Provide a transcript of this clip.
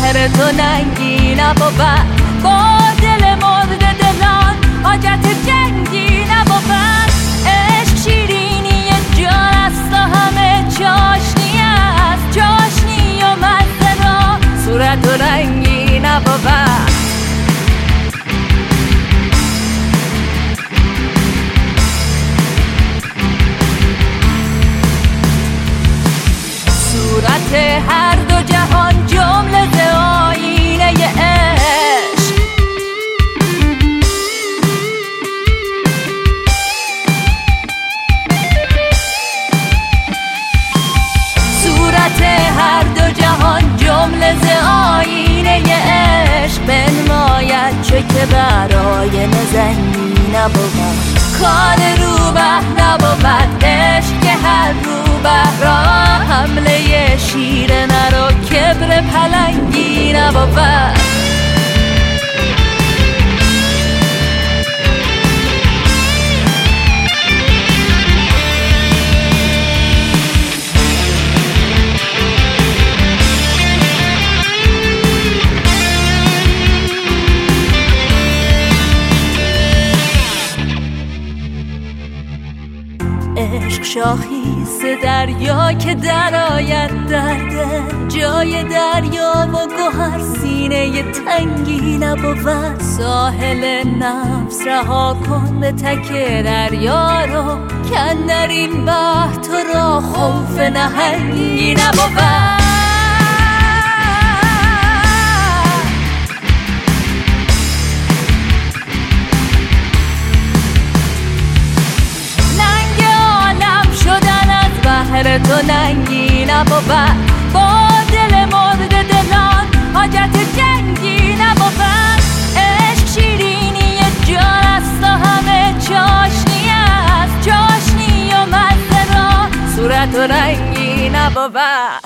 بهر تو ننگی نبود. با دل مرد دلان حاجت جنگی نبود. عشق شیرینی جان است و همه چاشنی است. چاشنی و مزه صورت و رنگی نبود. صورت هر دو جهان که برای نزنی نبود. کار رو به نبود. عشق که هر رو به را حمله شیر نرو کبر پلنگی نبود. عشق شاخیز دریا که درآید در جای دریا و گوهر سینه تنگی نبود. ساحل نفس رها کن به تک دریا رو کن در این بحر تو را خوف نهنگی نبود. نبود. با دل مرد دلان حاجت جنگی نبود. عشق شیرینی جان است و همه چاشنی است. چاشنی و مزه را صورت و رنگی نبود.